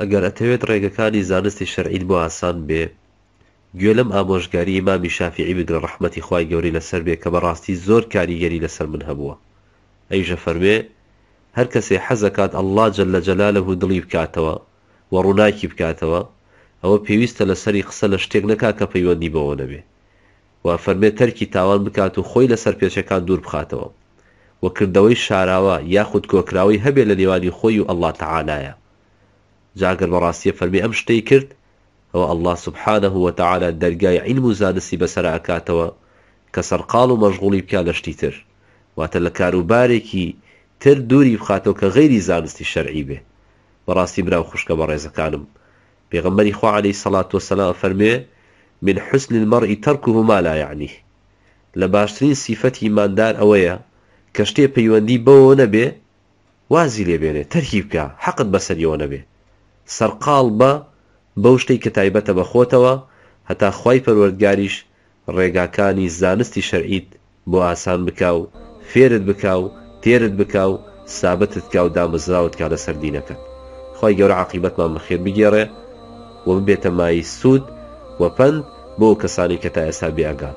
ئەگەر ئەتەوێت ڕێگەکانی زانستی شەرعیت بۆ ئاسان بێ گوێ لەم ئامۆژگاری ئیمامی شافیعی بگرە ڕەحمەتی خوای گەورەی لەسەر بێ کە بەڕاستی زۆر کاریگەری لەسەر من هەبووە ئەیش ئەفەرموێ هەر کەسێ حەزەکات اللە جل جلالە دڵی بکاتەوە و ڕوناکی بکاتەوە ئەوە پێویستە لەسەری قسە لە شتێک نەکا کە پەیوەندی بەوە نەبێ و فەرمێ تەرکی تاوان بکات و خۆی لە سەرپێچەکان دوور بخاتەوە و کردەوەی شاراوە یاخود کۆکراوەی هەبێ لە نێوانی خۆی و اللە تەعالایا جا گەر بەڕاستیە فەرمی ئەم شتەی کرد ئەوە اللە سبحانە وتعالی دەرگای عیلم و زانستی بەسەرا ئەکاتەوە کە سەرقاڵ و مەژغوڵی بکا لە شتی تر واتە لە کاروبارێکی تر دووری بخاتەوە کە غەیری زانستی شەرعی بێ بەڕاستی برا و خوشکە بەڕێزەکانم پێغەمبەری خوا علیە سەڵات وسلام فەرموێ، من حسن المرء ترکه ما لا یعنیه، لە باشترین سیفەتی ئیماندار ئەوەیە کە شتێ پەیوەندی بەوەوە نەبێ وازی لێ بێنێ، تەرکی بکا، حەقت بەسەریەوە نەبێ، سەرقاڵ بە بەو شتەی کە تایبەتە بە خۆتەوە هەتا خوای پەروەردگاریش ڕێگاکانی زانستی شەرعیت بۆ ئاسان بکا و فێرت بکا و تێرت بکا و سابتت کا و دامەزراوت کا لەسەر دینەکەت خوای گەورە عاقیبەتمان بە خێر بگێڕێ و ببێتە مایەی سوود و پەند بۆ ئەو کەسانەی کە تا ئێستا بێ ئەگان.